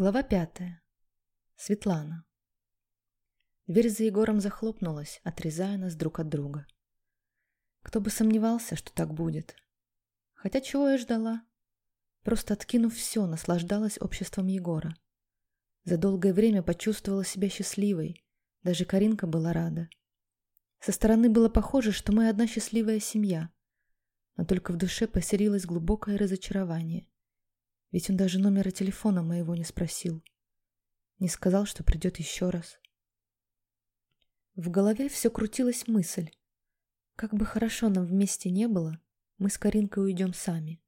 Глава пятая. Светлана. Дверь за Егором захлопнулась, отрезая нас друг от друга. Кто бы сомневался, что так будет. Хотя чего я ждала? Просто откинув все, наслаждалась обществом Егора. За долгое время почувствовала себя счастливой. Даже Каринка была рада. Со стороны было похоже, что мы одна счастливая семья. Но только в душе поселилось глубокое разочарование – ведь он даже номера телефона моего не спросил. Не сказал, что придет еще раз. В голове все крутилась мысль. Как бы хорошо нам вместе не было, мы с Каринкой уйдем сами,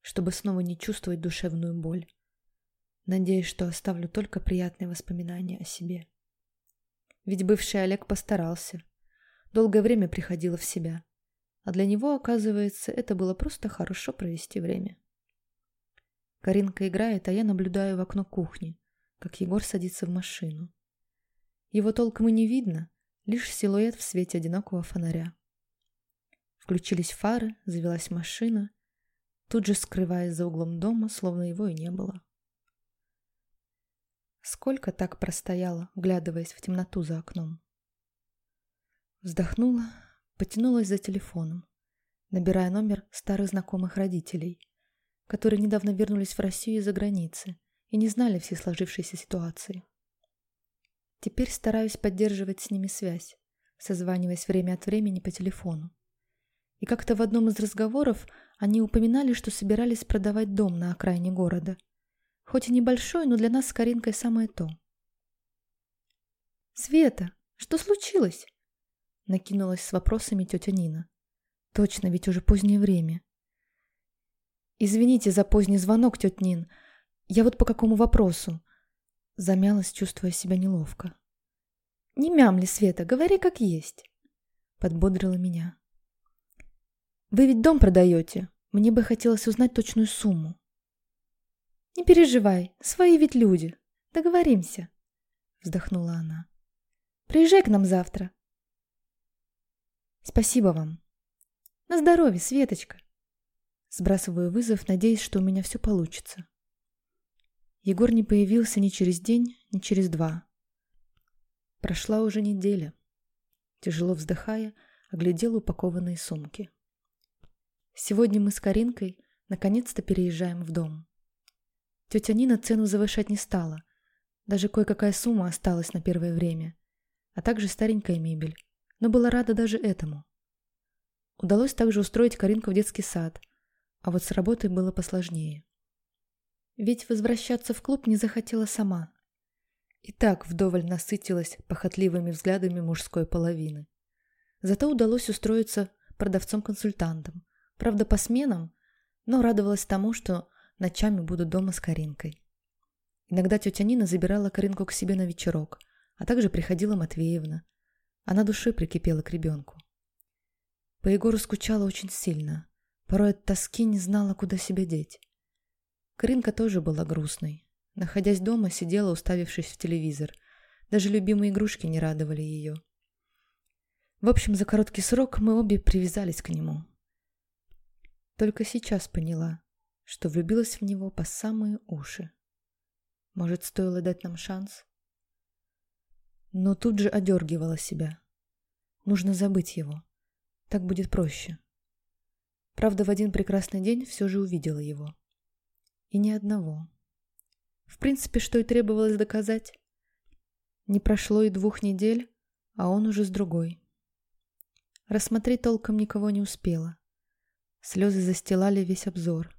чтобы снова не чувствовать душевную боль. Надеюсь, что оставлю только приятные воспоминания о себе. Ведь бывший Олег постарался. Долгое время приходило в себя. А для него, оказывается, это было просто хорошо провести время. Каринка играет, а я наблюдаю в окно кухни, как Егор садится в машину. Его толком и не видно, лишь силуэт в свете одинокого фонаря. Включились фары, завелась машина, тут же скрываясь за углом дома, словно его и не было. Сколько так простояла, вглядываясь в темноту за окном. Вздохнула, потянулась за телефоном, набирая номер старых знакомых родителей – которые недавно вернулись в Россию из-за границы и не знали всей сложившейся ситуации. Теперь стараюсь поддерживать с ними связь, созваниваясь время от времени по телефону. И как-то в одном из разговоров они упоминали, что собирались продавать дом на окраине города. Хоть и небольшой, но для нас с Каринкой самое то. «Света, что случилось?» Накинулась с вопросами тетя Нина. «Точно, ведь уже позднее время. «Извините за поздний звонок, тетя Нин. Я вот по какому вопросу?» Замялась, чувствуя себя неловко. «Не мямли, Света, говори как есть», — подбодрила меня. «Вы ведь дом продаете. Мне бы хотелось узнать точную сумму». «Не переживай, свои ведь люди. Договоримся», — вздохнула она. «Приезжай к нам завтра». «Спасибо вам». «На здоровье, Светочка». Сбрасываю вызов, надеясь, что у меня все получится. Егор не появился ни через день, ни через два. Прошла уже неделя. Тяжело вздыхая, оглядел упакованные сумки. Сегодня мы с Каринкой наконец-то переезжаем в дом. Тетя Нина цену завышать не стала. Даже кое-какая сумма осталась на первое время, а также старенькая мебель, но была рада даже этому. Удалось также устроить Каринку в детский сад – а вот с работой было посложнее. Ведь возвращаться в клуб не захотела сама. И так вдоволь насытилась похотливыми взглядами мужской половины. Зато удалось устроиться продавцом-консультантом. Правда, по сменам, но радовалась тому, что ночами буду дома с Каринкой. Иногда тетя Нина забирала Каринку к себе на вечерок, а также приходила Матвеевна. Она душой прикипела к ребенку. По Егору скучала очень сильно. Порой от тоски не знала, куда себя деть. Каринка тоже была грустной. Находясь дома, сидела, уставившись в телевизор. Даже любимые игрушки не радовали ее. В общем, за короткий срок мы обе привязались к нему. Только сейчас поняла, что влюбилась в него по самые уши. Может, стоило дать нам шанс? Но тут же одергивала себя. Нужно забыть его. Так будет проще. Правда, в один прекрасный день все же увидела его. И ни одного. В принципе, что и требовалось доказать. Не прошло и двух недель, а он уже с другой. Рассмотреть толком никого не успела. Слезы застилали весь обзор.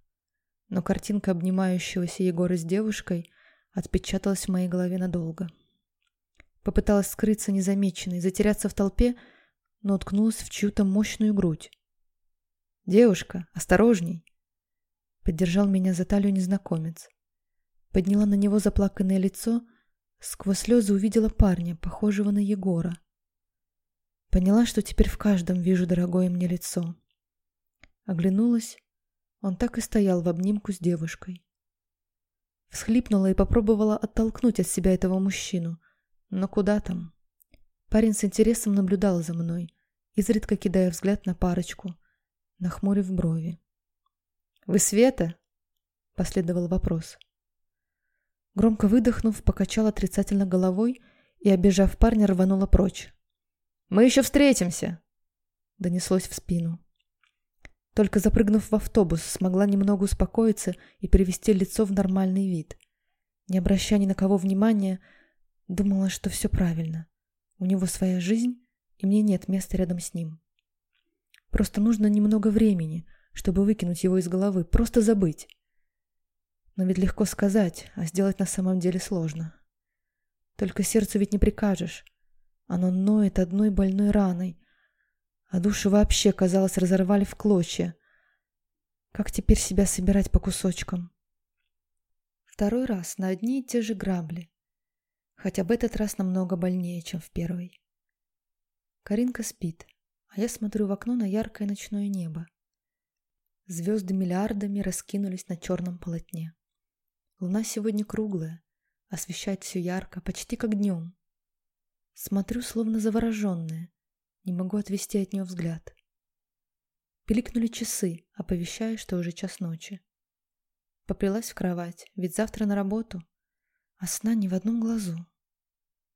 Но картинка обнимающегося Егора с девушкой отпечаталась в моей голове надолго. Попыталась скрыться незамеченной, затеряться в толпе, но уткнулась в чью-то мощную грудь. «Девушка, осторожней!» Поддержал меня за талию незнакомец. Подняла на него заплаканное лицо, сквозь слезы увидела парня, похожего на Егора. Поняла, что теперь в каждом вижу дорогое мне лицо. Оглянулась, он так и стоял в обнимку с девушкой. Всхлипнула и попробовала оттолкнуть от себя этого мужчину. Но куда там? Парень с интересом наблюдал за мной, изредка кидая взгляд на парочку — нахмурив брови. «Вы Света?» — последовал вопрос. Громко выдохнув, покачала отрицательно головой и, обижав парня, рванула прочь. «Мы еще встретимся!» — донеслось в спину. Только запрыгнув в автобус, смогла немного успокоиться и привести лицо в нормальный вид. Не обращая ни на кого внимания, думала, что все правильно. У него своя жизнь, и мне нет места рядом с ним. Просто нужно немного времени, чтобы выкинуть его из головы, просто забыть. Но ведь легко сказать, а сделать на самом деле сложно. Только сердцу ведь не прикажешь. Оно ноет одной больной раной, а душу вообще, казалось, разорвали в клочья. Как теперь себя собирать по кусочкам? Второй раз на одни и те же грабли. Хотя в этот раз намного больнее, чем в первый. Каринка спит, а я смотрю в окно на яркое ночное небо. Звезды миллиардами раскинулись на черном полотне. Луна сегодня круглая, освещает все ярко, почти как днем. Смотрю, словно завороженная, не могу отвести от нее взгляд. Пиликнули часы, оповещая, что уже час ночи. Поплелась в кровать, ведь завтра на работу, а сна ни в одном глазу.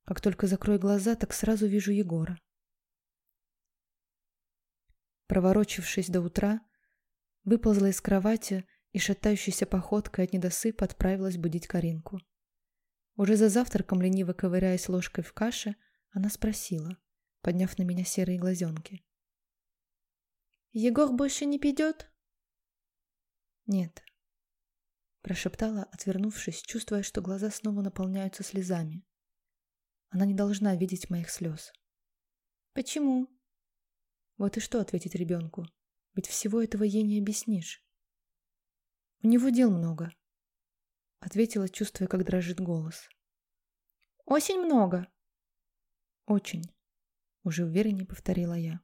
Как только закрою глаза, так сразу вижу Егора. Проворочившись до утра, выползла из кровати и шатающейся походкой от недосыпа отправилась будить Каринку. Уже за завтраком, лениво ковыряясь ложкой в каше, она спросила, подняв на меня серые глазенки. «Егор больше не пойдет?» «Нет», — прошептала, отвернувшись, чувствуя, что глаза снова наполняются слезами. Она не должна видеть моих слез. «Почему?» Вот и что ответить ребенку, ведь всего этого ей не объяснишь. «У него дел много», — ответила, чувствуя, как дрожит голос. «Очень много». «Очень», — уже увереннее повторила я.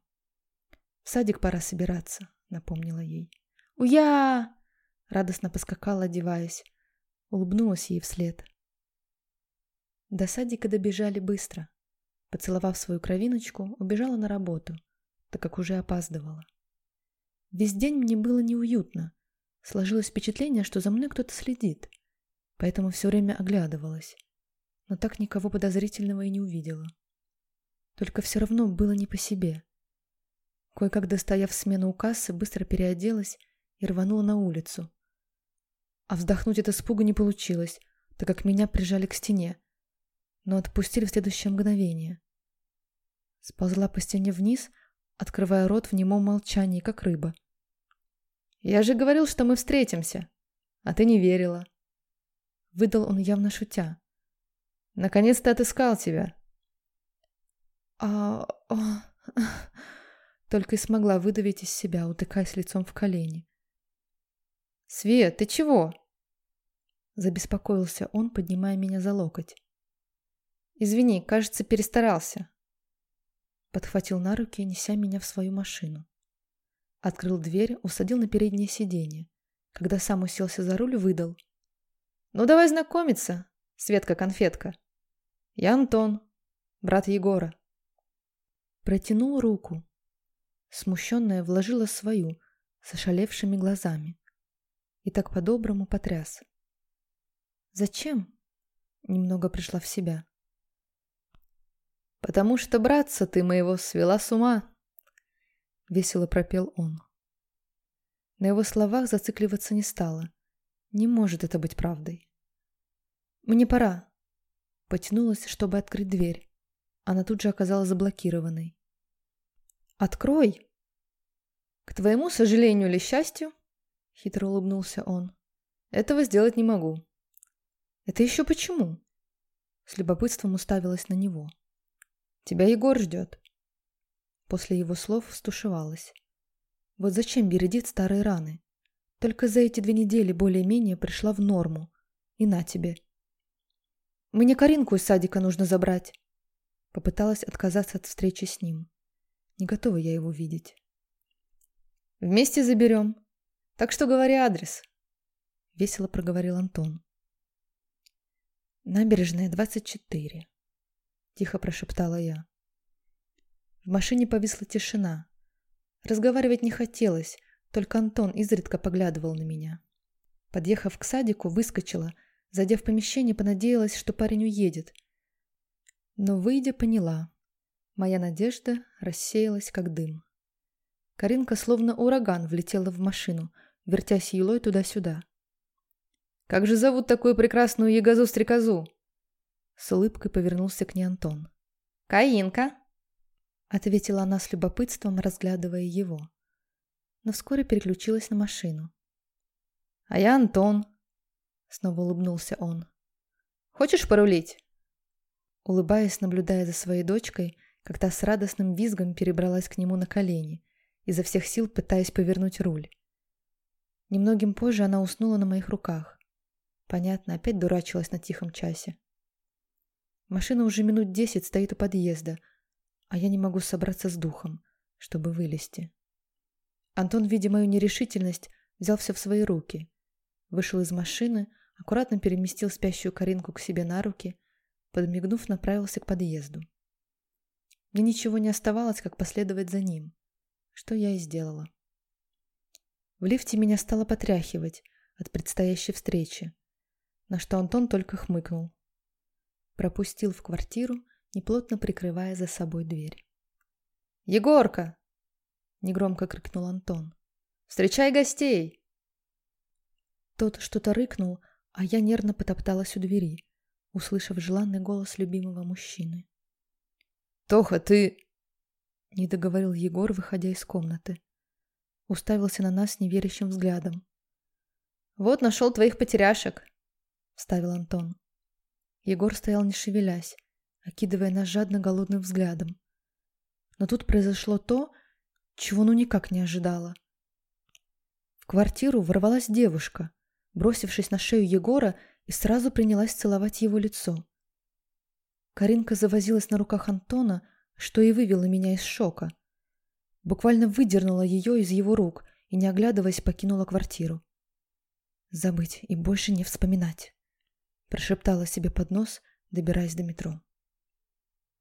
«В садик пора собираться», — напомнила ей. «Уя!» — радостно поскакала, одеваясь. Улыбнулась ей вслед. До садика добежали быстро. Поцеловав свою кровиночку, убежала на работу, так как уже опаздывала. Весь день мне было неуютно, Сложилось впечатление, что за мной кто-то следит, поэтому все время оглядывалась, но так никого подозрительного и не увидела. Только все равно было не по себе. Кое-как достояв смену у кассы, быстро переоделась и рванула на улицу. А вздохнуть от испуга не получилось, так как меня прижали к стене, но отпустили в следующее мгновение. Сползла по стене вниз, открывая рот в немом молчании, как рыба. Я же говорил, что мы встретимся. А ты не верила. Выдал он явно шутя. Наконец-то отыскал тебя. А... а только и смогла выдавить из себя, утыкаясь лицом в колени. «Свет, ты чего?» Забеспокоился он, поднимая меня за локоть. «Извини, кажется, перестарался». Подхватил на руки, неся меня в свою машину. Открыл дверь, усадил на переднее сиденье. Когда сам уселся за руль, выдал. «Ну, давай знакомиться, Светка-конфетка. Я Антон, брат Егора». Протянул руку. Смущенная вложила свою, с ошалевшими глазами. И так по-доброму потряс. «Зачем?» Немного пришла в себя. «Потому что, братца, ты моего свела с ума», — весело пропел он. На его словах зацикливаться не стало. Не может это быть правдой. «Мне пора», — потянулась, чтобы открыть дверь. Она тут же оказалась заблокированной. «Открой!» «К твоему сожалению или счастью?» — хитро улыбнулся он. «Этого сделать не могу». «Это еще почему?» С любопытством уставилась на него. «Тебя Егор ждет». После его слов стушевалась. Вот зачем бередит старые раны? Только за эти две недели более-менее пришла в норму. И на тебе. Мне Каринку из садика нужно забрать. Попыталась отказаться от встречи с ним. Не готова я его видеть. Вместе заберем. Так что говори адрес. Весело проговорил Антон. Набережная, 24. Тихо прошептала я. В машине повисла тишина. Разговаривать не хотелось, только Антон изредка поглядывал на меня. Подъехав к садику, выскочила, Зайдя в помещение, понадеялась, что парень уедет. Но, выйдя, поняла. Моя надежда рассеялась, как дым. Каринка словно ураган влетела в машину, вертясь елой туда-сюда. «Как же зовут такую прекрасную ягозу-стрекозу?» С улыбкой повернулся к ней Антон. «Каинка!» Ответила она с любопытством, разглядывая его. Но вскоре переключилась на машину. «А я Антон!» Снова улыбнулся он. «Хочешь порулить?» Улыбаясь, наблюдая за своей дочкой, как та с радостным визгом перебралась к нему на колени, изо всех сил пытаясь повернуть руль. Немногим позже она уснула на моих руках. Понятно, опять дурачилась на тихом часе. Машина уже минут десять стоит у подъезда, а я не могу собраться с духом, чтобы вылезти. Антон, видя мою нерешительность, взял все в свои руки. Вышел из машины, аккуратно переместил спящую Каринку к себе на руки, подмигнув, направился к подъезду. Мне ничего не оставалось, как последовать за ним, что я и сделала. В лифте меня стало потряхивать от предстоящей встречи, на что Антон только хмыкнул. Пропустил в квартиру, неплотно прикрывая за собой дверь. «Егорка!» — негромко крикнул Антон. «Встречай гостей!» Тот что-то рыкнул, а я нервно потопталась у двери, услышав желанный голос любимого мужчины. «Тоха, ты...» — не договорил Егор, выходя из комнаты. Уставился на нас неверящим взглядом. «Вот нашел твоих потеряшек», — вставил Антон. Егор стоял не шевелясь, окидывая нас жадно голодным взглядом. Но тут произошло то, чего ну никак не ожидала. В квартиру ворвалась девушка, бросившись на шею Егора и сразу принялась целовать его лицо. Каринка завозилась на руках Антона, что и вывело меня из шока. Буквально выдернула ее из его рук и, не оглядываясь, покинула квартиру. «Забыть и больше не вспоминать», — прошептала себе под нос, добираясь до метро.